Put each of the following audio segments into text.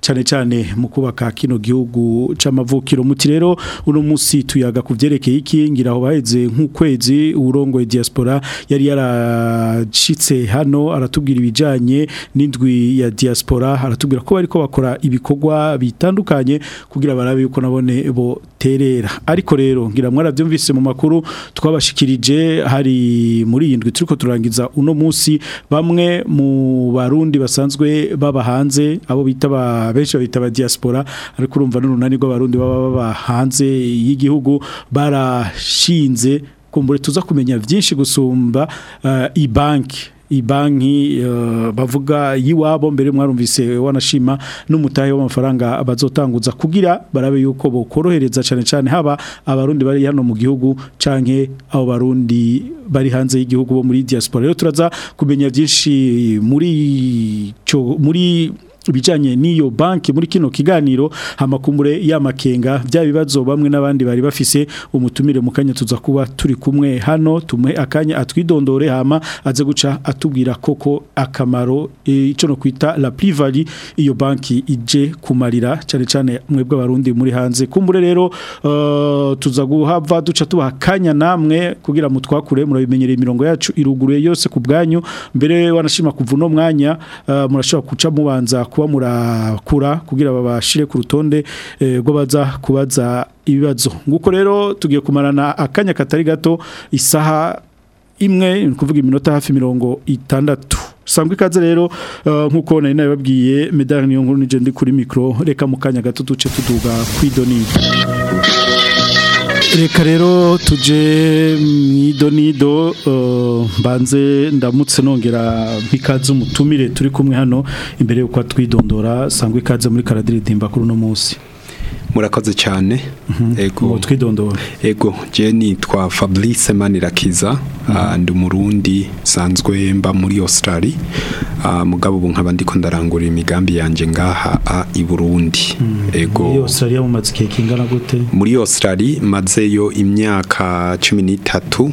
cyane cyane mu kubaka kino gihugu cy'amavukiro muti rero uno munsi tuyaga ku byerekeye iki ngira aho baheze nk'ukwezi urongoye diaspora yari yaracitse hano aratubwira ibijyanye n'indwi ya diaspora haratubwira ko bariko bakora ibikorwa bitandukanye kugira barabe yuko nabone bo terera ariko rero ngira mwarabyumvise mu makuru twabashikirije hari muri yindwi turiko turangiza uno munsi bamwe mu barundi basanzwe baba hanze abo bita benshi babita ba diaspora ariko urumva n'urunani rw'abarundi baba baba hanze y'igihugu barashinze kumbure tuza kumenya byinshi gusumba uh, eh, ibanki banki eh, bavuga y'iwabo mbere mwarumvise wanashima n'umutahe w'amafaranga bazotanguza kugira barabe yuko bokorohereza cyane cyane haba abarundi bari hano mu gihugu canke abo barundi bari hanze y'igihugu bo muri diaspora rero turaza kumenya byinshi muri cyo muri ibijyanye n'iyo banki muri kino kiganiro hamakumure ya y'amakenga bya bibazo bamwe n'abandi bari bafise umutumire mukanya tuza kuba turi kumwe hano tumwe akanya atwidondore hama aze guca atubwira koko akamaro e, icyo no kwita la privari iyo banki ije kumarira cyane cyane mwebwe abarundi muri hanze kumbure rero e, tuza guhava duca tubaha akanya namwe kugira ngo twakure murabimenyereye imirongo yacu iruguruye yose ku mbere wanashima kuva uno mwanya e, murashobora guca mubanza kuba murakura kugira babashire ku rutonde eh, rw'abaza kubaza ibibazo nguko rero tugiye kumarana akanya katari gato isaha imwe ni ukuvuga iminota hafi mirongo itandatu usanga ikaze rero eh, nk'uko nari nabibabwiye medani niyo nkuru n'igende kuri mikoro reka mu kanya gato duce tuduga kwidonira reka rero tuje mu nido eh, mbanze ndamutse nongera nk'ikaze umutumire turi kumwe hano imbere y'uko twidondora sangwa ikaze muri karadiridimba kuri uno munsi murakoze cyane mhm. ego twidondora ego jenny twa fabrice manirakiza mhm. ah, ndi umurundi nsanzwe mba muri australia ah, mugabo ubu nkaba ndiko ndarangura imigambi yanjye ngaha a ah, i burundi mhm. ego muri australia mu matsike kingana gute muri australia mazeyo imyaka cumi n'itatu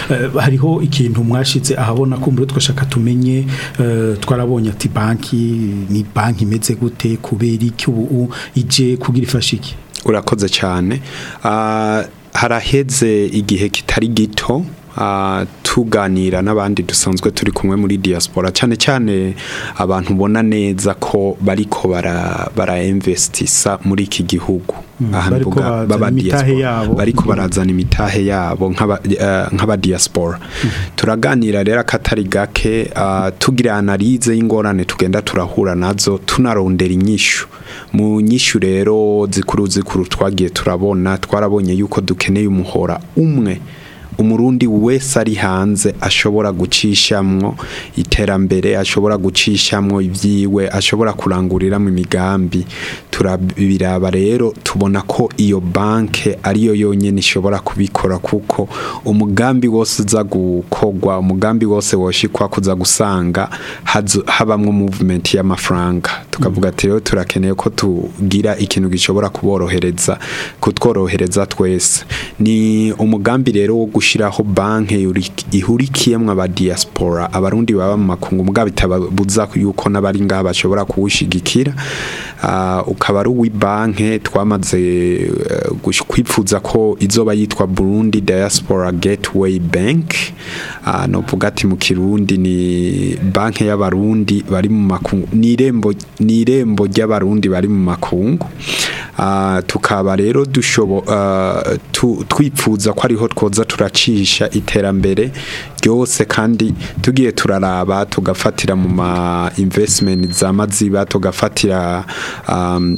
eh, hariho ikintu mwashyitse ahabona kumbure twashaka tumenye eh, twarabonye ati banki ni banki imeze gute kubera iki ubu ije kugira ifashe iki urakoze cyane ah, haraheze igihe kitari gito Uh, tuganira n'abandi dusanzwe turi kumwe muri diaspora cyane cyane abantu ubona neza ko bariko barayemvesitisa muri iki gihugu hmm, bariko barazana imitahe yabo nk'abadiaspora eh, hmm. turaganira rero akatari gake uh, tugira analize y'ingorane tugenda turahura nazo tunarondera inyishu mu nyishu rero zikuru zikuru twagiye turabona twarabonye yuko dukeneye umuhora umwe umurundi wese ari hanze ashobora gucishamwo iterambere ashobora gucishamwo ibyiwe ashobora kuranguriramo imigambi turabiraba rero tubona ko iyo banke ariyo yonyine ishobora kubikora kuko umugambi wose uza gukogwa umugambi wose woshikwa kuza gusanga habamwo movement y'amafaranga tukavuga ati rero turakeneye ko tugira ikintu gishobora kuborohereza kutworohereza twese ni umugambi rero wo gushyiraho banki ihurikiyemo aba diaspora abarundi baba mu makungu mbwa bitababuza yuko n'abari ngaha bashobora kuwushyigikira ah, ukaba ari uw'ibanki twamaze eh, kwipfuza ko izoba yitwa Burundi Diaspora Gateway Bank ah, no ati mu kirundi ni banki y'abarundi bari mu makungu ni irembo ni irembo ry'abarundi bari mu makungu ah, tukaba rero dushobo twipfuza ko ariho twoza turaca turacisha iterambere ryose kandi tugiye turaraba tugafatira mu ma investment za maziba tugafatira um,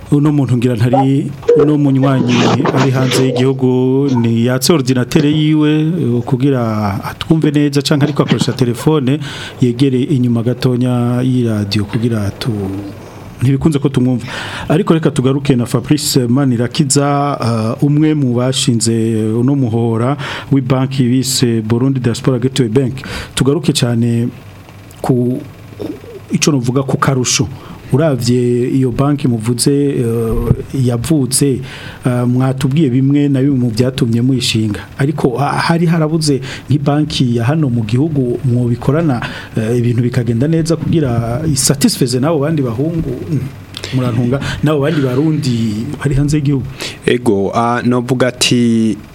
uno muntu ngira ntari uno munywanyi ari hanze y'igihugu ni yatse ordinateur yiwe kugira atwumve neza canke ariko akoresha telefone yegere inyuma gatonya y'iradio kugira tu ntibikunze ko tumwumva ariko reka tugaruke na Fabrice Manirakiza uh, umwe mu bashinze uno muhora w'ibanki bise Burundi Diaspora Gateway Bank tugaruke cyane ku ico novuga ku karusho urabye iyo banki muvutse eh, yavutse eh, mwatubwiye bimwe na bimwe mu byatumye muyishinga ariko hari harabuze banki ya hano mu gihugu mubikorana eh, ibintu bikagenda neza kugira isatisfeze n'abo bandi bahungu murantunga n'abo bandi barundi bari hanze y'igihugu ego ah, novuga ati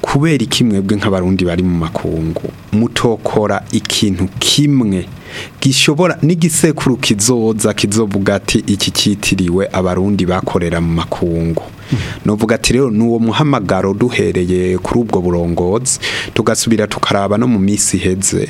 kubera ikimwebwe nk'abarundi bari mu makungu mutokora ikintu kimwe gishobora n'igisekuru kizoza kizovuga ati iki cyitiriwe abarundi bakorera mu makungu nuvuga ati rero ni muhamagaro duhereye kuri ubwo burongozi tugasubira tukaraba no mu minsi Heze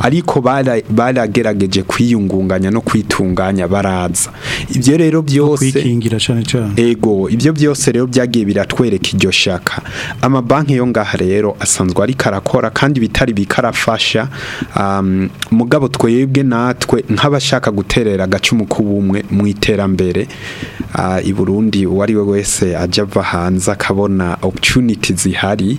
ariko baragerageje kwiyungunganya no kwitunganya baraza ibyo rero byose ego ibyo byose rero byagiye biratwereka iryo shaka amabanki yo ngaha rero asanzwe ari arakora kandi bitari bikarafasha mugabo twebwe natwe nk'abashaka guterera agacumu k'ubumwe mu iterambere i Burundi uwari we wese ajya ava hanze akabona opportunity zihari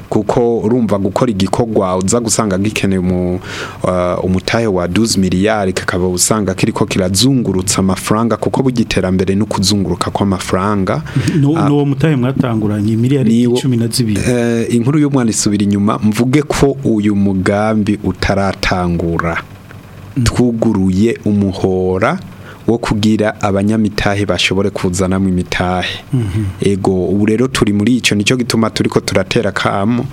kuko urumva gukora igikorwa uza gusanga gikeneye uh, umutahe wa 12 miliyari kakaba usanga kiriko kirazungurutsa amafaranga kuko bugiterambere no kuzunguruka kw'amafaranga no mutahe mwatanguranye miliyari 12 eh, inkuru y'umwana inyuma mvuge ko uyu mugambi utaratangura mm. twuguruye umuhora wo kugira abanyamitahe bashobore kuzanamo imitahe mhm. ego ubu rero turi muri icyo nicyo gituma turiko turatera kamo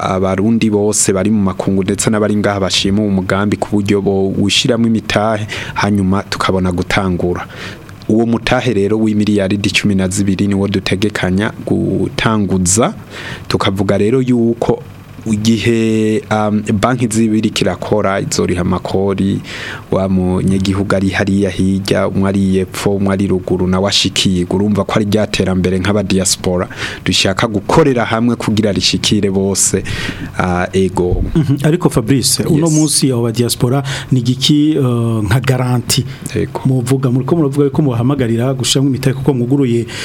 abarundi bose bari mu makungu ndetse n'abari ngaha bashima umugambi ku buryo wishiramo imitahe hanyuma tukabona gutangura uwo mutahe rero w'imiliyaridi cumi na zibiri niwo dutegekanya gutanguza tukavuga rero yuko igihe um, banki zibiri kirakora izoriha amakori wa munyagihugu ari hariya hirya umwe ari yepfo umwe ari ruguru nawe ashikiye urumva ko ari ryaterambere diaspora dushaka gukorera hamwe kugira rishikire bose uh, ego mhm, ariko fabrice uno munsi yawe diaspora ni igiki uh, nka garanti muvuga muri ko muravuga ko muhamagarira gushyiramo imitahe kuko muguruye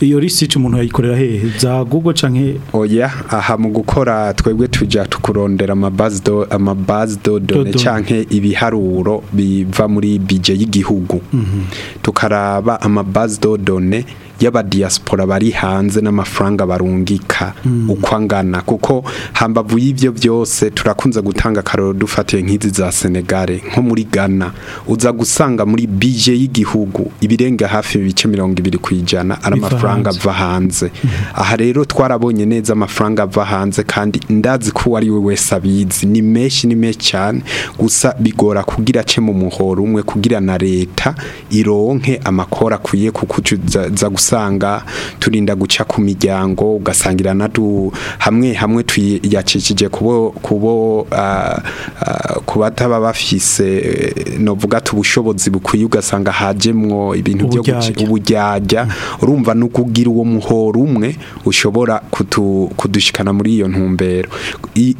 iyo research umuntu yayikorera hehe za Google canke oya oh, aha mu gukora twebwe tujya tukurondera amabazi do done canke ibiharuro biva muri budget y'igihugu mhm. tukaraba ama base de données y'abadiyasipora bari hanze n'amafaranga barungika hmm. uko angana kuko hambavu y'ibyo byose turakunze gutanga akaroro dufatiye nk'izi za senegare nko muri ghana uza gusanga muri bije y'igihugu ibirenga hafi ibice mirongo ibiri ku ijana ari amafaranga ava hanze hmm. aha rero twarabonye neza amafaranga ava hanze kandi ndazi ko uwo ari we wese abizi ni menshi ni menshi cyane gusa bigora kugira ace mu muhoro umwe kugira na leta ironke amakora akwiye kuko uza gusanga usanga turinda guca ku miryango ugasangira na hamwe hamwe tuyakikije kubo kubo ah, ah, kubataba bafise novuga tubushobozi bukwiye ugasanga hajemwo ibintu byo ubujyajya urumva nukugira uwo muhoro umwe ushobora kudushikana muri iyo ntumbero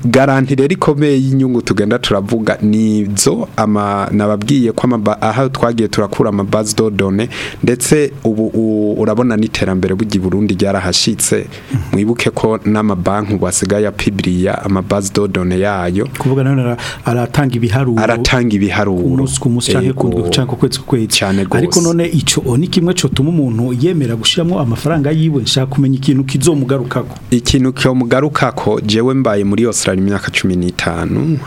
garanti rero ikomeye y'inyungu tugenda turavuga nizo ama nababwiye ko aha twagiye turakura ama base do done ndetse ubu murabona n'iterambere bugi Burundi ryarahashitse mwibuke ko n'amabanki wasigaye apibiriya amabazi dodone yayo kuvuga none aratanga ibiharuro aratanga ibiharuro kumushanke kugucanka kwetse kwetse ariko none ico ni kimwe cyo tuma umuntu yemera gushyiramo amafaranga yiwe nshaka kumenya ikintu kizomugarukako ikintu cyo mugarukako jewe mbaye muri Australia imyaka cumi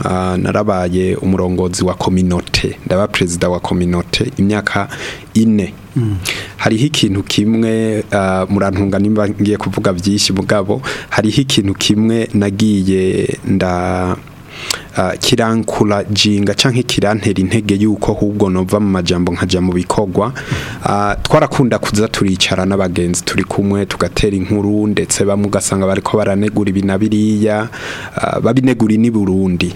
uh, narabaye umurongozi wa communauté ndaba perezida wa kominote imyaka ine mm. hariho ikintu kimwe namwe ah, murantunga nimba ngiye kuvuga byinshi mugabo hariho ikintu kimwe nagiye nda ah, kirankura jinga cyangwa kirantera intege y'uko ahubwo nova mu majambo nkajya mu bikorwa ah, twarakunda kuza turicara n'abagenzi turi kumwe tugatera inkuru ndetse bamugasanga ugasanga ko baranegura ibi na babinegura ni burundi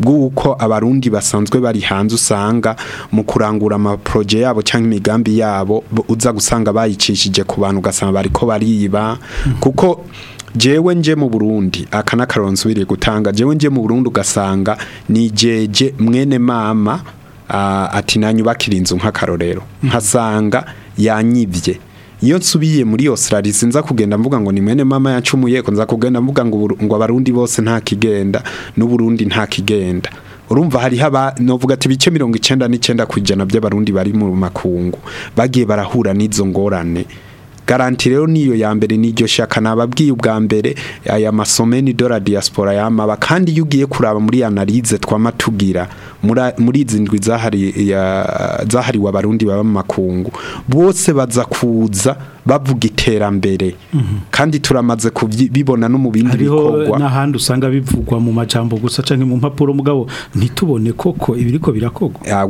bw'uko abarundi basanzwe bari hanze usanga mu kurangura amaporoje yabo cyangwa imigambi yabo uza gusanga bayicishije ku bantu ugasanga bari ko bariba hmm. kuko jewe nje mu Burundi aka nakaronso biri gutanga jewe nje mu Burundi ugasanga ni jeje mwene mama ati nanyubakira inzu nk'akarorero nkasanga yanyibye iyo nsubiye muri Australia sinza kugenda mvuga ngo ni mwene mama yacumuye ko nza kugenda mvuga ngo ngo abarundi bose nta kigenda Burundi nta kigenda urumva hari haba novuga ati bice 99 kujana by'abarundi bari mu makungu bagiye barahura n'izo ngorane garanti rero niyo ya mbere n'iryo shaka nababwiye ubwa mbere aya masomo ni do diaspora yamaba kandi iyo ugiye kuraba muri analize twamatugira. muri izi zahari zahariwe abarundi baba mu makungu bose baza kuza bavuga iterambere mhm. kandi turamaze kubibona no mu bindi bikorwa n'ahandi usanga bivugwa mu majambo gusa cyangwa mu mpapuro mugabo ntitubone koko ibiriko birakogwa ah,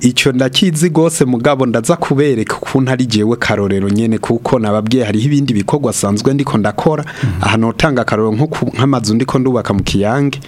icyo ndakizi rwose mugabo ndaza kubereka ukuntu ari jewe karorero nyine kuko nababwiye hariho ibindi bikorwa asanzwe ndiko ndakora mhm. ahantu utanga akarorero nk'amazu ndiko ndubaka mu kiyange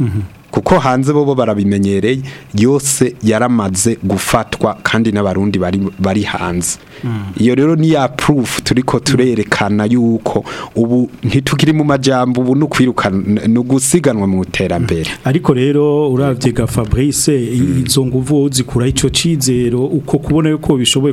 mm-hmm. kuko hanze bobo barabimenyereye yose yaramaze gufatwa kandi n'abarundi bari bari hanze hmm. iyo rero ni ya proof turiko hmm. turerekana yuko ubu ntitukiri mu majambo ubu no kwirukana no gusiganwa mu terambere hmm. ariko rero uravye ga Fabrice izo nguvu zikura ico cizero uko kubona yuko bishoboye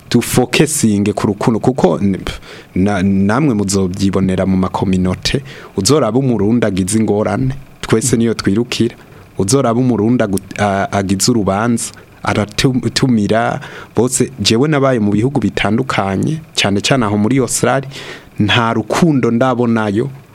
dufokesinge ku rukundo kuko namwe muzobyibonera mu makominote uzoraba umurundi agize ingorane twese niyo twirukira uzoraba umurundi agize urubanza aratumira bose jewe nabaye mu bihugu bitandukanye cyane cyane aho muri Australia nta rukundo ndabonayo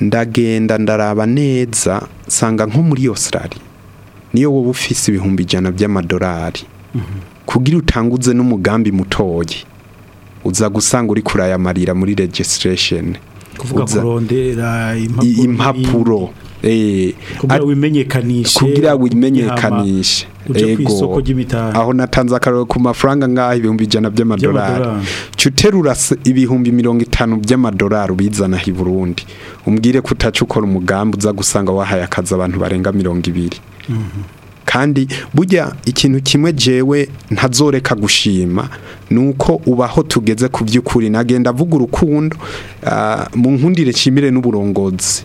ndagenda ndaraba neza nsanga nko muri iyo niyo wowe ufise ibihumbi ijana by'amadolari kugira utanguze n'umugambi mutoye uza gusanga uri kurayamarira muri regisitiresheni impapuro eh, kugira wimenyekanishe ku isoko aho natanze akararo ku mafaranga nk'aho ibihumbi ijana by'amadolari cyuterura ibihumbi mirongo itanu by'amadolari ubizana i Burundi umbwire ko utaca ukora umugambi uza gusanga wahaye akazi abantu barenga mirongo ibiri mhm. kandi burya ikintu kimwe jewe ntazoreka gushima nuko ubaho tugeze ku by'ukuri nagenda avuga urukundo ah, mu nkundire nshimire n'uburongozi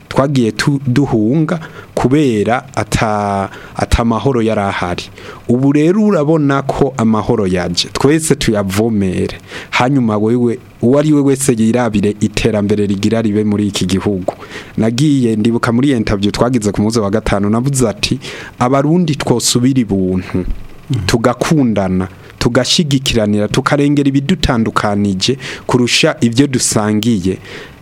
twagiye duhunga kubera atamahoro yari ahari ubu rero urabona ko amahoro yaje twese tuyavomere hanyuma wewe uwo we wese yirabire iterambere rigira ribe muri iki gihugu nagiye ndibuka muri iyo twagize ku munsi wa gatanu navuze ati abarundi twosubira ibuntu mm-hmm. tugakundana tugashyigikiranira tukarengera ibidutandukanije kurusha ibyo dusangiye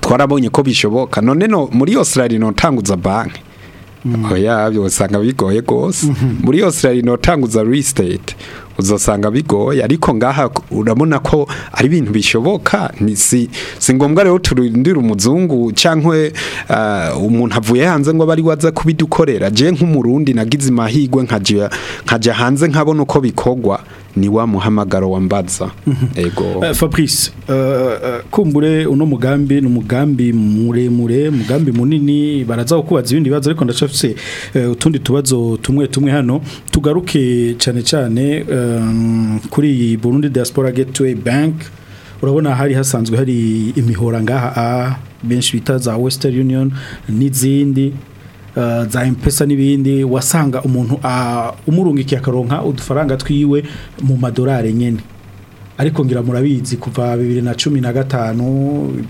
twarabonye ko bishoboka none no muri Australia no tanguza banki mm. oya byosanga bigoye gose mm-hmm. muri Australia no tanguza real estate uzosanga bigoye ariko ngaha urabona ko ari ibintu bishoboka ni si ngombwa rero turindira umuzungu cyangwa eh, umuntu avuye hanze ngo bari waza kubidukorera je nk'umurundi nagize imahirwe nkajya hanze nkabona uko bikogwa ni wa muhamagaro wa mbaza yego mhm. eh, fabrice eh, eh, kumbure uno mugambi ni umugambi muremure mugambi munini baraza kubaza ibindi bibazo ariko ndacafise utundi tubazo tumwe tumwe hano tugaruke cyane cyane kuri Burundi Diaspora Gateway Bank urabona hari hasanzwe hari imihora ngaha ah, benshi bita za Western Union n'izindi Eh, za impesa n'ibindi wasanga umuntu ah, umurungikiye akaronka udufaranga twiwe mu madorari nyine ariko ngira murabizi kuva bibiri na cumi na gatanu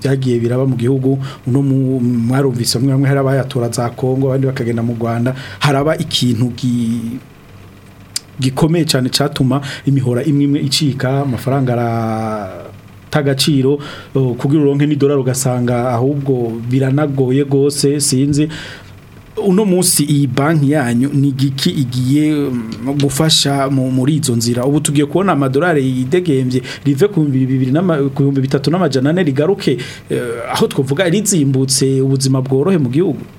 byagiye biraba mu gihugu uno mwarumvise umwe hamwe hari abayatora za kongo abandi bakagenda mu rwanda haraba ikintu gikomeye cyane cyatuma imihora imwe imwe icika amafaranga aratagaciro eh, kugira uronke n'idolari ugasanga ahubwo biranagoye rwose sinzi uno munsi iyi banki yanyu ni igiki igiye mm, gufasha muri izo nzira ubu tugiye kubona amadolari yidegembye rive ku bihumbi bitatu n'amajana rigaruke eh, aho twavuga rizimbutse ubuzima bworohe mu gihugu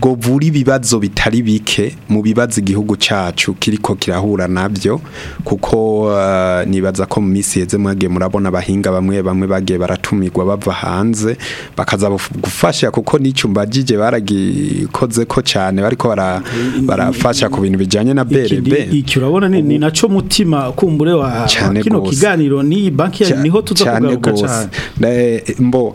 bwovura ibibazo bitari bike mu bibazo igihugu cyacu kiriko kirahura nabyo kuko uh, nibaza ko mu minsi yeze mwagiye murabona abahinga bamwe bamwe bagiye baratumirwa bava hanze bakaza gufasha kuko n'icyo mbagije baragikoze ko cyane bariko barafasha ku bintu bijyanye na berebe iki urabona ni nacyo mutima kumbure wa kino kiganiro ni banki ya niho tuza cyane mbo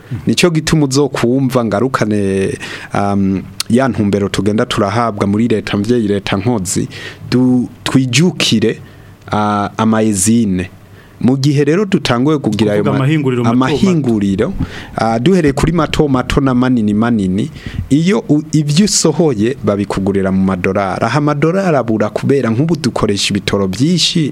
mm-hmm. nicyo gituma uzo kumva ngarukane um, ya ntumbero tugenda turahabwa muri leta mbyeyi leta nkozi twijukire uh, amayezine mu gihe rero dutanguye kugira ayo amahinguriro ah, duhereye kuri mato mato na manini manini iyo ibyo usohoye babikugurira mu madorari aha amadorari abura kubera nk'ubu dukoresha ibitoro byinshi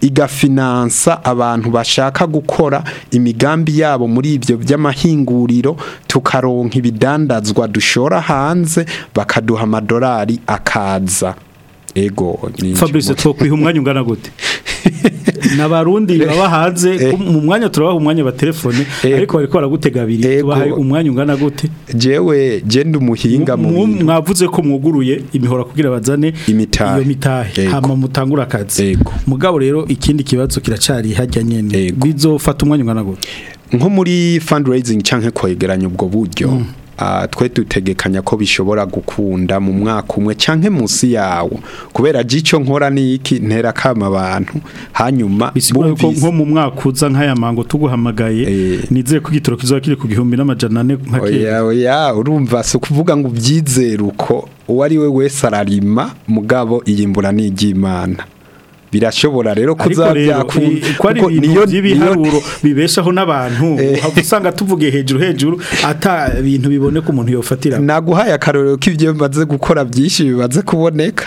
igafinansa abantu bashaka gukora imigambi yabo muri ibyo by'amahinguriro tukaronka ibidandazwa dushora hanze bakaduha amadolari akaza ego fabrice twakwiha umwanya ungana gute n'abarundi baba eh, eh. mu mwanya turabaha umwanya wa telefone eh, ariko bari baragutega abiri tubahaye umwanya ungana gute jewe genda umuhinga mu mwavuze ko mwuguruye imihora kugira bazane iyo mitahe hama mutangura akazi mugabo rero ikindi kibazo kiracari hajya nyene bizofata umwanya ungana gute nko muri fundraising canke kwegeranya ubwo buryo mm. Ah, twe dutegekanya ko bishobora gukunda mu mwaka umwe cyangwa munsi yawo kubera icyo nkora n'iki ntera kama abantu hanyuma nko mu mwaka uza nk'aya mango tuguhamagaye eh. nizere ku igitoro kizaba kiri ku gihumbi n'amajana ane nka kera urumva si ukuvuga ngo ubyizere uko uwo ari we wese ararima mugabo iyimbura mvura ni iry'imana birashobora rero kuzabya kuko by'ibiharuro bibeshaho n'abantu eh. usanga tuvuge hejuru hejuru ata bintu biboneka umuntu yofatira naguhaye akarorero k'ibyo bimaze gukora byinshi bimaze kuboneka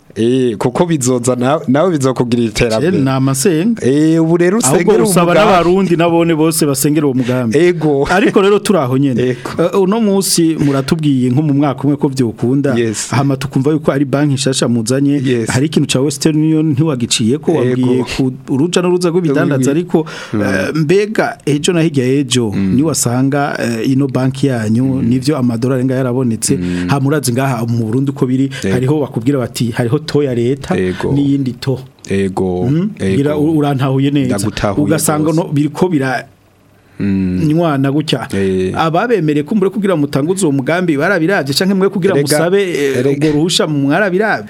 eh kuko bizoza nawe bizokugirira iterambere na masenga eh ubu rero usengera usaba n'abarundi nabone bose basengera uwo mugambi ego ariko rero turaho nyene eh, uno munsi muratubwiye nko mu mwaka umwe ko vyokunda ama tukumva yuko ari banki shasha muzanye hari ikintu ca Western Union ntiwagiciye ko wabwiye ku uruja n'uruza rw'ibidandaza ariko mm. eh, mbega ejo na hirya ejo mm. ni wasanga eh, ino banki yanyu mm. nivyo amadolari nga yarabonetse hamurazi ngaha mu Burundi ko biri hariho bakubwira bati hariho to ya leta n'iyindi to ego hmm? ego urantahuye neza ugasanga biriko bira hmm. nywana gutya eh. ababemere kumbure kugira mutanguze uwo mugambi barabirabye canke mwe kugira musabe eh, urwo ruhusha mwarabirabye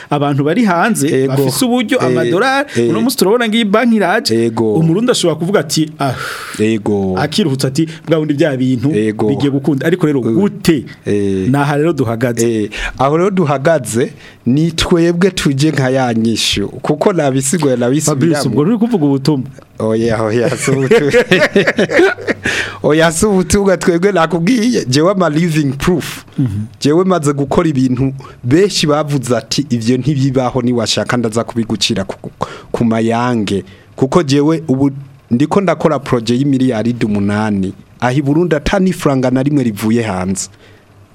abantu bari hanze bafise uburyo amadolari uno musi turabona ngiyi banki iraje umurundi ashobora kuvuga ati ah yego akiruhutsa ati bwabundi bya bintu bigiye gukunda ariko rero gute naha rero duhagaze aho rero duhagaze ni twebwe tujye nka ya kuko nabisigoye nabisubiramo ubwo ruri kuvuga ubutumwa oya oya oya si ubutumwa nakubwiye jewe ama living proof mhm. jewe maze gukora ibintu benshi bavuze ati ibyo ntibibaho niwashaka ndaza kubigucira ku mayange kuko jewe ubu ndiko ndakora proje y'imiliyaridi umunani aho i Burundi atani franga na rimwe rivuye hanze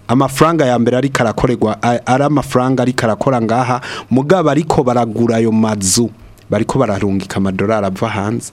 amafaranga ya mbere ariko arakorerwa ari amafaranga ariko arakora ngaha mugaba ariko baragura ayo mazu bariko bararungika amadolari ava hanze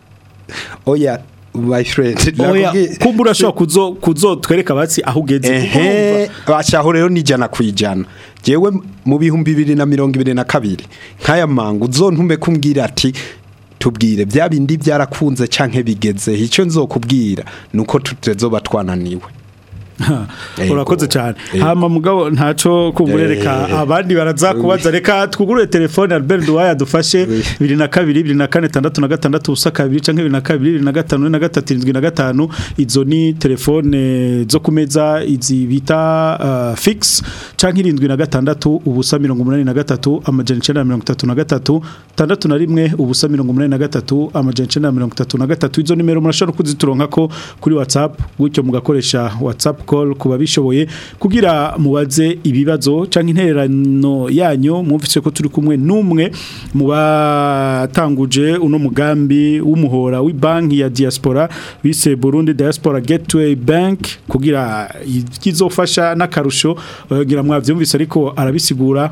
oya my friend oya kumbura sho kuzo kuzo abatsi aho ugeze eh bashaho rero nijana kwijana jewe mu bihumbi 2022 nkaya mangu uzontume kumbwira ati tubwire byabindi byarakunze canke bigeze ico nzokubwira nuko tutezo batwananiwe Eh, urakoze eh, cyane eh. hama mugabo ntaco kumurereka abandi baraza kubaza reka twugurure telefone Albert Duwaya dufashe 222466 canke 2225 izo ni telefone zo kumeza izi bita uh, fix canke 76 ubusa 183 amajana 933 61 ubusa 183 amajana 933 izo nimero murashobora kuzituronka ko kuri WhatsApp gutyo mugakoresha WhatsApp call ku kugira mubaze ibibazo cyangwa intererano yanyu mwumvise ko turi kumwe n'umwe mu uno mugambi w'umuhora w'ibanki ya diaspora bise Burundi Diaspora Gateway Bank kugira izofasha n'akarusho kugira mwavyumvise ariko arabisigura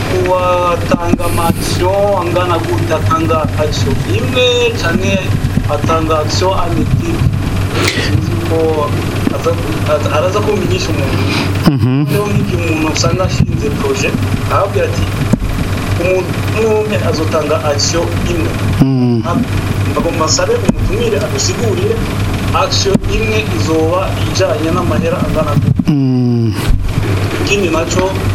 watanga amatiyo angana gute atanga akatiyo imwe cyane atanga akatiyo amiti ko araza kumenya umuntu rero mhm. nk'igihe umuntu usanga ashinze proje arababwira ati umwe azotanga akisiyo imwe hmm. ngo musabe umutumire adusigurire akisiyo imwe izoba ijyanye n'amahera angana hmm. ikindi nacyo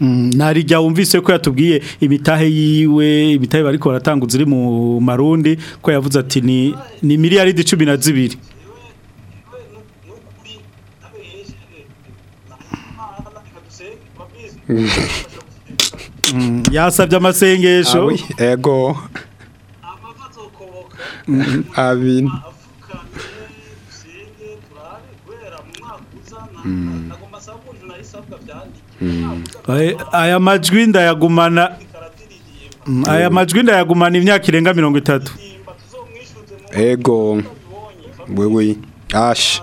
Mm, ntarijya wumvise ko yatubwiye imitahe yiwe imitahe bariko baratanguza iri mu marundi ko yavuze ati ni ni miliyari 12 mm, yasabye amasengesho ego mm-hmm. abin Mm. aya majwi ndayagumana aya majwi ndayagumana imyaka irenga mirongo itatu ego wewe ashi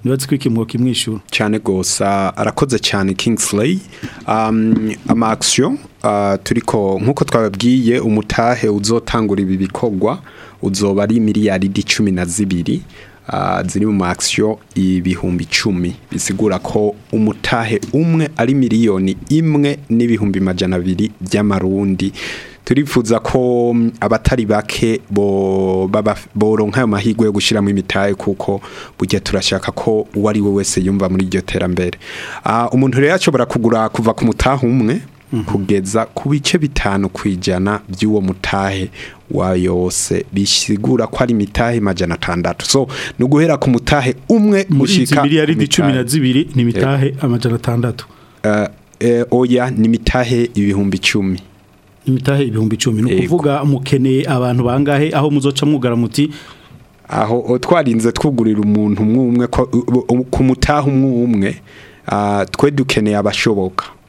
ntibatse kwikimwoka imwishyura cyane rwose arakoze cyane kingisireyi um, amakisiyo uh, turi ko nk'uko twababwiye umutahe uzotangura ibi bikorwa uzoba ari miliyaridi cumi na zibiri uh, ziri mu makisiyo ibihumbi icumi bisigura ko umutahe umwe ari miliyoni imwe n'ibihumbi magana abiri by'amarundi turifuza ko mm, abatari bake bo boronka ayo mahirwe yo gushyiramo imitahe kuko burya turashaka ko uwo ari we wese yumva muri iryo terambere ah, umuntu rero ashobora kugura kuva ku mutahe umwe mhm. kugeza ku bice bitanu kwijana by'uwo mutahe wa yose bisigura ko ari imitahe majana atandatu so ni guhera ku mutahe umwe mushika miliyaridi cumi na zibiri ni eh. amajana atandatu eh, eh, oya ni imitahe ibihumbi icumi imitahe ibihumbi icumi ni ukuvuga mukeneye abantu bangahe aho muzoca mwugara muti aho twarinze twugurira umuntu umwe ku mutaha umwe umwe twe dukeneye abashoboka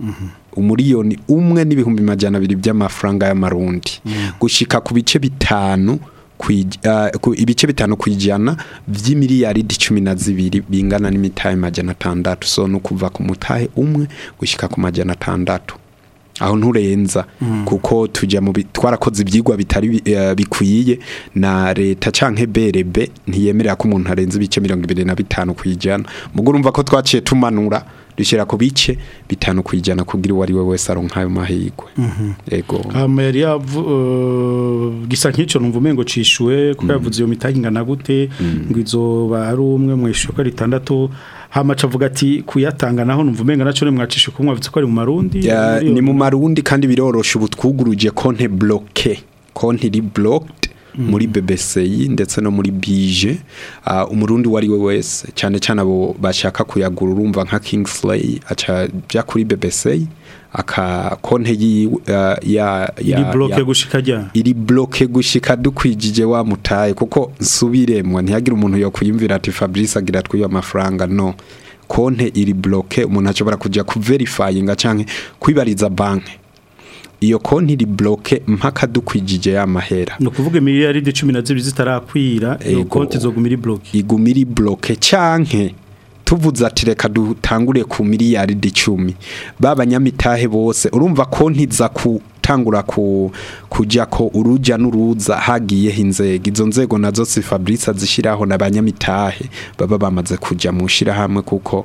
mm umuriyoni umwe n'ibihumbi majana abiri by'amafaranga y'amarundi mhm. gushika ku bice bitanu ah, ibice bitanu ku ijana by'imiliyaridi cumi na zibiri bingana n'imitahe majana atandatu so no kuva ku mutahe umwe gushyika ku majana atandatu aho nturenza mm. kuko tujya mu twarakoze ibyigwa bitari eh, bikwiye na leta canke BRB ntiyemerera ko umuntu arenza ibice 25 kwijana muguru umva ko twaciye tumanura dushyira ku bice bitanu kwijana kugira uwari we wese aronka ayo mahigwe yego mhm. ama yari yavu eh, gisa nk’icyo numva umengo cishuwe kuko mm. yavuze iyo mitangi ngana gute mm. ngo izoba ari umwe mu ishoka ritandatu hamaca avuga ati kuyatanga naho numva umenga naco nimwacisha kumwavitse ko ari mu marundi ni mu marundi kandi birorosha ubutwuguruje twuguruje konte bloqué konte iri blocked Mm. muri BBCI ndetse no muri Bije uh, umurundi wari we wese cyane cyane abo bashaka kuyagura urumva nka King aca bya kuri BBCI aka konte uh, ya ya iri bloke gushika jya iri bloke gushika dukwijije wamutaye kuko nsubiremwa ntiyagira umuntu yo kuyimvira ati Fabrice agira twiyo amafaranga no konte iri bloke umuntu ashobora kujya kuverifyinga canke kwibariza banke iyo konti iri bloke mpaka dukwijije ya mahera ni ukuvuga miliyari 12 zitarakwira iyo konti izogumira bloke igumira bloke canke tuvuze ati reka dutangure ku miliyari icumi ba banyamitahe bose urumva ko ntiza gutangura kujya ko urujya n'uruza hagiyeho inzego izo nzego nazo si fabrice azishyiraho na banyamitahe baba bamaze kujya mu ishyirahamwe kuko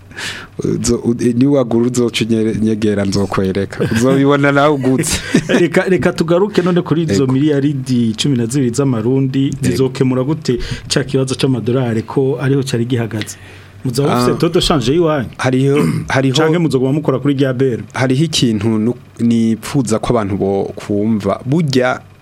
niwagura uzoca nzokwereka uzobibona nawe ugutse reka tugaruke none kuri izo miliyaridi cumi na zibiri z'amarundi zizokemura gute cya kibazo cy'amadolari ko ariho cyari gihagaze muzaba mufite ah. dodo shanje yiwanyu hariho hariho canke muzogwa mukora kuri gabere hariho ikintu nipfuza ko abantu bo kumva burya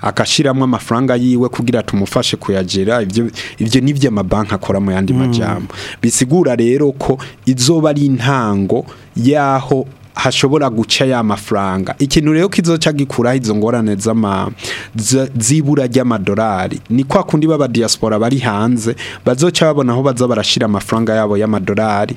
agashyiramo amafaranga yiwe kugira tumufashe kuyagera ibyo ni ibyo amabanki akora mu yandi mm. majyamba bisigura rero ko izuba ari intango y'aho hashobora guca ya mafaranga ikintu rero kizoca gikuraho izo ngorane zama z'ibura ry'amadolari ni kwa kundi baba diaspora bari hanze bazoca babona aho baza barashira amafaranga yabo y'amadolari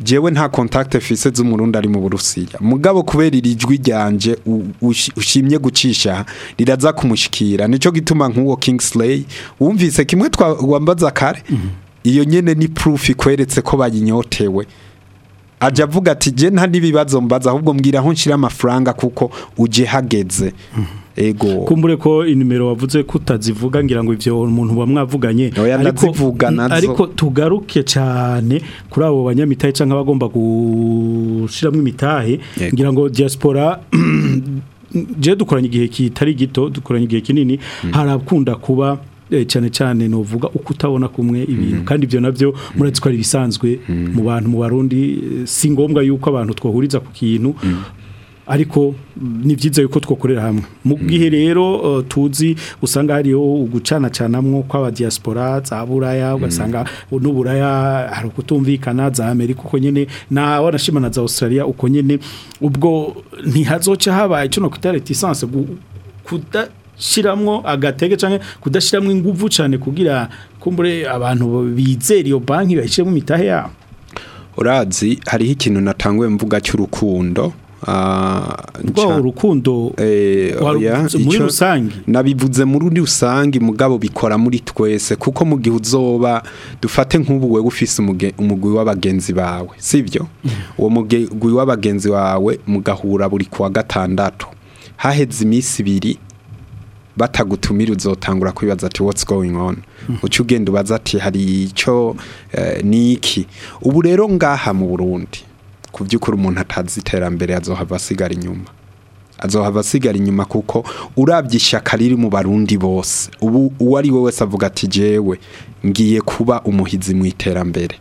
jewe nta contact fise z'umurundi ari mu Burusiya mugabo kubera irijwi ryanje ushimye gucisha riraza kumushikira nico gituma nk'uwo Kingsley wumvise kimwe twambaza kare mm -hmm. iyo nyene ni proof ikweretse ko bayinyotewe aja avuga ati je nta nibibazo mbaza ahubwo mbwira aho nshira amafaranga kuko uje hageze mm -hmm. ego kumbure ko inimero wavuze kutazivuga ngira ngo ivyo umuntu bamwavuganye ariko ariko tugaruke cyane kuri abo banyamitahe canka bagomba gushiramo imitahe ngira ngo diaspora je dukoranye igihe kitari gito dukoranye igihe kinini mm. harakunda kuba eh, cyane cyane nuvuga uko utabona kumwe ibintu mm. kandi ibyo nabyo mm. muratsi ko bisanzwe mu bantu mu barundi eh, si ngombwa yuko abantu twohuriza ku kintu ariko ni byiza yuko twakorera hamwe mu gihe hmm. rero uh, tuzi usanga hariho ugucanacanamwo kw'aba diaspora za buraya hmm. ugasanga n'uburaya hari ukutumvikana za amerika uko nyine na anashima za australia uko nyine ubwo ntihazoca habaye icyo nakwita leta isanse kudashyiramo agatege cyangwa kudashyiramo nguvu cyane kugira kumbure abantu bizera iyo banki bayishyiremo imitahe yabo urazi hariho ikintu natanguye mvuga cy'urukundo Ah, rwa urukundo eh, muri rusange nabivuze mu rundi rusange mugabo bikora muri twese kuko mu gihe uzoba dufate nk'ubu wowe ufise umugwi w'abagenzi bawe sibyo mm. uwo mugwi w'abagenzi bawe mugahura buri kuwa gatandatu haheze iminsi ibiri batagutumira uzotangura kwibaza ati what's going on mm. uca ugenda ubaza ati hari icyo eh, niki ubu rero ngaha mu Burundi ku by'ukuri umuntu atazi iterambere azohava asigara inyuma azohava asigara inyuma kuko urabye ishyaka riri mu barundi bose ubu uwo ari we wese avuga ati jewe ngiye kuba umuhizi mu iterambere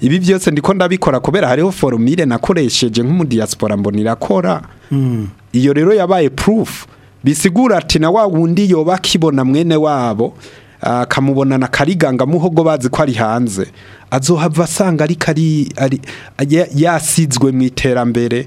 ibi byose ndiko ndabikora kubera hariho foromire nakoresheje nk'umudiyasipora mbona irakora mm. iyo rero yabaye proof bisigura ati na wa wundi yoba mwene wabo ah, akamubona na kariganga muhogo bazi ko ari hanze azohava asanga ariko ari yasizwe mu iterambere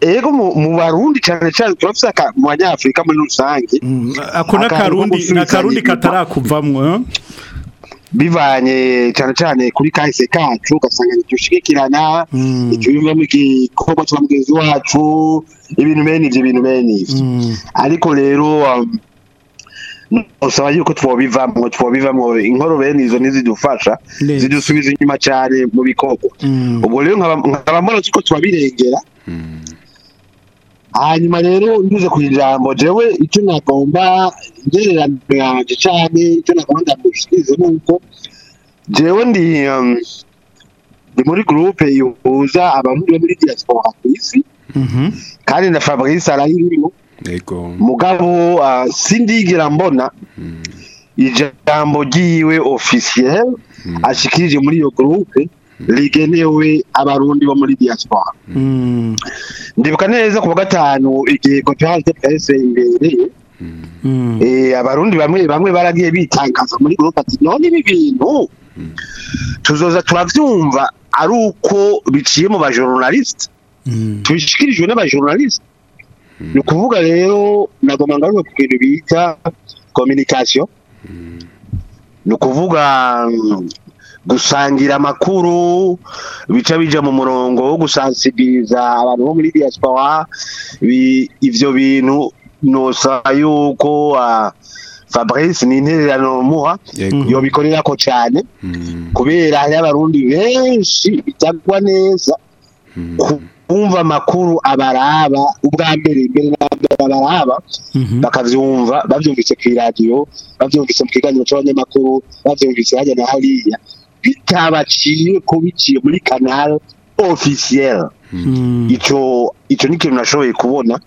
ego mu barundi cyane cyane turafite mu banyafurika muri rusange hmm. ako n'akarundi n'akarundi katarakuvamwo eh? bivanye cyane cyane kuri kahise kacu ugasanga ntidushikirana hmm. icyo bimwe mu gikorwa cya mugenzi wacu ibintu bene ibyo ibintu bene ibyo ariko rero um, usaba yuko twobivamo twobivamo inkoro bene izo ntizidufasha zidusubiza inyuma cyane mu bikorwa mm. ubwo rero nkaba mbona ko tubabirengera mm. hanyuma rero nduze ku ijambo jewe icyo nagomba ingererano cyane icyo nagomba ndabishikirize ni uko jewe ndi um, ni muri gurupe yuhuza abarundi bo muri diaspora ku isi mm-hmm. kandi na fabrice arayirimo mugabo uh, sindigira mbona hmm. ijambo ry'iwe ofisiye hmm. ashikirije muri iyo gurupe hmm. rigenewe abarundi bo muri diaspora ndibuka neza ku wa gatanu igihe konferanse twahise ibereye eh, abarundi bamwe bamwe baragiye bitangaza muri gurupe ati none ibi bintu tuzoza turabyumva ari uko biciye mu bajournaliste tubishikirijwe n'abajournaliste ni ukuvuga rero nagomba ngaruke ku bintu bita kominikasiyo ni ukuvuga mm, gusangira amakuru bica bijya mu murongo wo gusansibiriza abantu bo muri diaspora ibyo bintu nosaba yuko ah, fabrice ni intererano muha yobikorera ko cyane mm. kubera hariho abarundi benshi bitagwa neza mm. bumva amakuru abaraba ubwa mbere mbere na mbere bakavyumva bavyumvise kw'iradiyo bavyumvise mu kiganiro c'abanyamakuru bavyumvise hajya na hariya bitabaciye ko biciye muri canal ofisiyere mhm. ico ico ni ikintu nashoboye kubona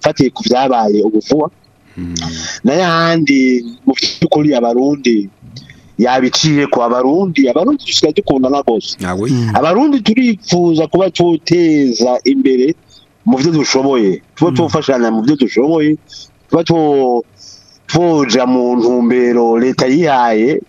fatiye ku vyabaye ubuvuba mhm. n'ayahandi mu vy'ukuri abarundi yabiciye kwa barundi abarundi dusigaye dukundana rwose mm. abarundi turifuza kuba tuteza imbere mu byo dushoboye tuba mm. tufashanya mu byo dushoboye tuba twoja mu ntumbero leta yihaye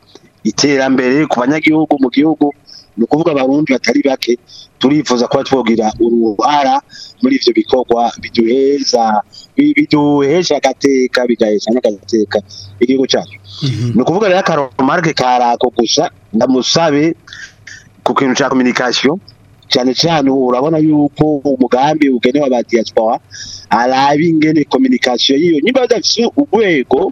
iterambere ku banyagihugu mu gihugu ni ukuvuga abarundi batari bake turifuza kuba twogira uruhara muri ibyo bikorwa biduheza biduhesha agateka bigahesha n'agateka igihugu cyacu mhm. ni ukuvuga rero akaromarike karako gusa ndamusabe ku kintu cya kominikasiyo cyane cyane urabona yuko umugambi ugenewe abadiyaspora araba ingene kominikasiyo yiyo niba badafite urwego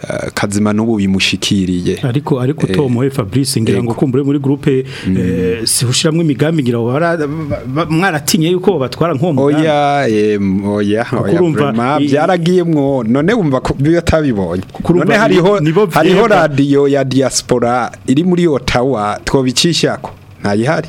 Eh, kazima n'ubu bimushikiriye ariko ariko Tom we eh, Fabrice ngira ngo kumbure muri groupe eh, mm. si ushiramo imigambi ngira mwaratinye yuko batwara nko mu oya oya oya byaragiye mwo none wumva bitabibonye none hariho hariho radio ya diaspora iri muri Ottawa twobicishako ntayihari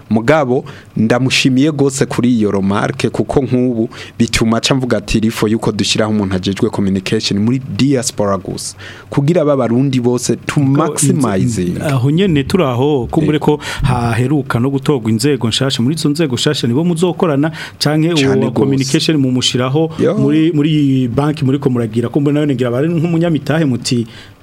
mugabo ndamushimiye gose kuri iyo remarque kuko nk'ubu bituma aca ati rifo yuko dushyiraho umuntu ajejwe communication muri diaspora gusa kugira aba barundi bose to maximize aho nyene turaho kumure ko haheruka no gutogwa inzego nshasha muri izo nzego nshasha nibo muzokorana canke uwo communication mumushiraho muri muri banki muri ko muragira ko mbona ngira bari nk'umunyamitahe muti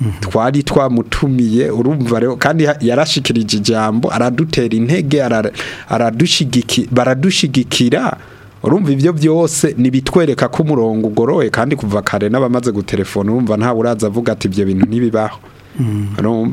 Mhm. twari twamutumiye urumva rero kandi yarashikirije ijambo aradutera intege baradushigikira urumva ibyo byose nibitwereka ko umurongo ugoroye kandi kuva kare n'abamaze gutelefona urumva ntawe uraza avuga ati ibyo bintu ntibibaho mhm.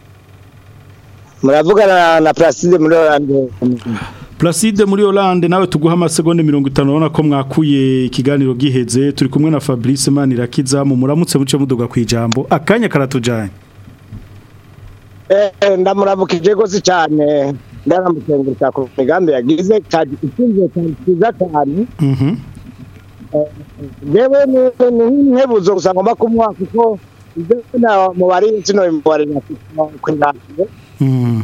muravugana na purasitide muri oranje Placide muri Hollande nawe tuguha amasegonda mirongo itanu ko mwakuye ikiganiro giheze turi kumwe na Fabrice Manirakiza mu muramutse muce mudoga ku ijambo akanya karatujanye eh ndamuramukije gose cyane ndaramukengurika ku migambi yagize cyane ikinze cyane mhm Dewe eh, ni nkebuzo gusanga mba kumwa kuko ibyo na mu bari nsino mu bari Mhm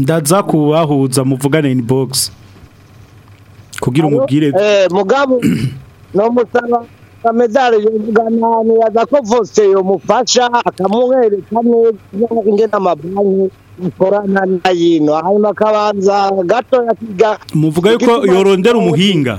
ndaza kubahuza muvugane in box kugira umubwire eh mugabo no musaba kamedari yovugana ni azako vose yo mufasha akamuhereka neza ingena amabanki korana nayino hanyuma kabanza gato yakiga muvuga yuko yorondera umuhinga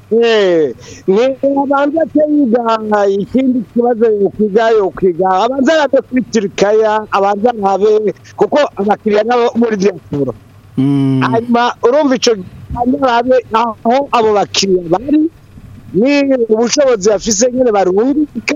eh, abanza akiga ikindi kibazo yokwiga yokwiga abanza arabe kuri tirikaya abanza arabe kuko abakiriya nabo muri diyasipora mm. hanyuma urumva icyo gihe arabe aho abo bakiriya bari ni ubushobozi bafise nyine barungike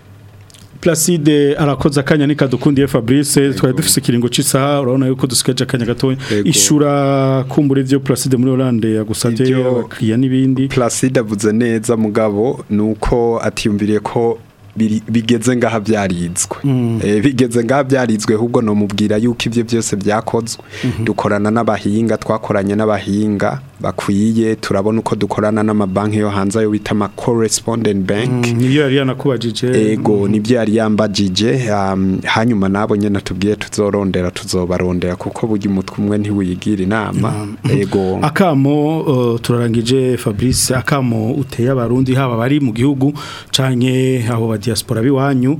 Placide arakoze akanya nikadukundiye Fabrice twari dufise ikiringo c'isaha urabona yuko dusigaje akanya gatoya ishura kumbure byo Placide muri Hollande yagusavye abakiriya n'ibindi Placide avuze neza mugabo nuko atiyumviriye ko bigeze ngaha byarinzwe mm. eh, bigeze ngaha byarizwe ahubwo namubwira yuko ibyo byose byakozwe mm-hmm. dukorana n'abahinga twakoranye n'abahinga bakwiye turabona uko dukorana n'amabanki yo hanze ayo bita ama correspondent bank mm, nibyo yari yanakubajije ego mm-hmm. nibyo yari yambajije um, hanyuma nabo nyine tubwiye tuzorondera tuzobarondera kuko buri mutwe umwe ntiwiyigira inama mm-hmm. ego akamo uh, turarangije fabrice akamo uteye abarundi haba bari mu gihugu cyane aho diaspora biwanyu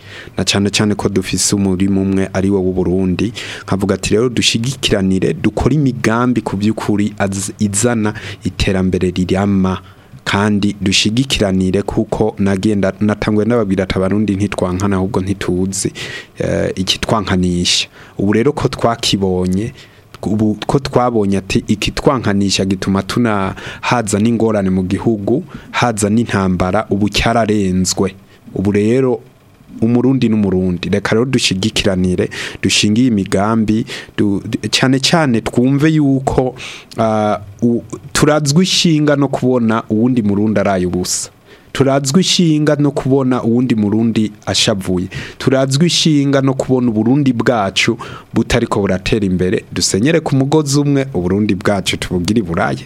na cyane cyane ko dufise umurimo umwe ari wo w'uburundi nkavuga ati rero dushigikiranire dukora imigambi ku by'ukuri izana iterambere riryama kandi dushigikiranire kuko nagenda natangwe n'ababwira tabarundi abarundi ntitwankana ahubwo ntituzi eh, ikitwankanisha ubu rero ko twakibonye ubu ko twabonye ati ikitwankanisha gituma tunahaza n'ingorane mu gihugu haza n'intambara ubu cyararenzwe ubu rero umurundi n'umurundi reka rero dushigikiranire dushingiye imigambi cyane cyane twumve yuko uh, turazwi ishinga no kubona uwundi murundi araye ubusa turazwi ishinga no kubona uwundi murundi ashavuye turazwi ishinga no kubona uburundi bwacu butariko buratera imbere dusenyere ku mugozi umwe uburundi bwacu tubugire buraye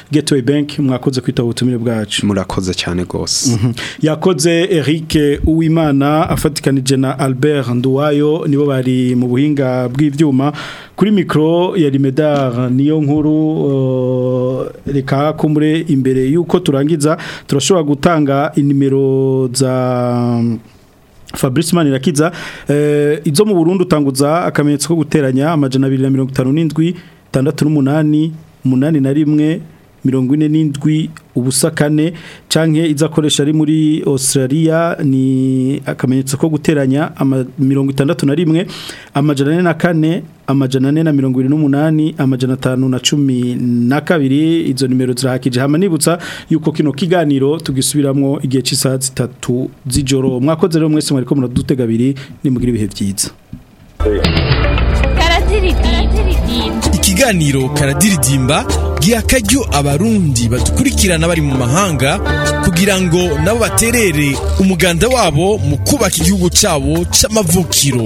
Gateway Bank mwakoze kwita ubutumire bwacu murakoze cyane gose mm -hmm. yakoze Eric Uwimana afatikanije na Albert Nduwayo nibo bari mu buhinga bw'ivyuma kuri micro ya Limedar niyo nkuru uh, oh, kumure imbere yuko turangiza turashobora gutanga inimero za Fabrice Manirakiza eh izo mu Burundi utanguza akamenyetso ko guteranya amajana 257 68 munani na rimwe mirongo ine n'indwi ubusa kane canke izakoresha ari muri Australia ni akamenyetso ko guteranya ama mirongo itandatu na rimwe amajana ane na kane amajana ane na mirongo irindwi n'umunani amajana atanu na cumi na kabiri izo nimero zirahakije hamwe nibutsa yuko kino kiganiro tugisubiramo igihe cy'isaha zitatu z'ijoro mwakoze rero mwese mwariko muradutega abiri nimugire ibihe byiza ikiganiro karadiridimba giha akaryo abarundi badukurikirana bari mu mahanga kugira ngo nabo baterere umuganda wabo mu kubaka igihugu cyabo c'amavukiro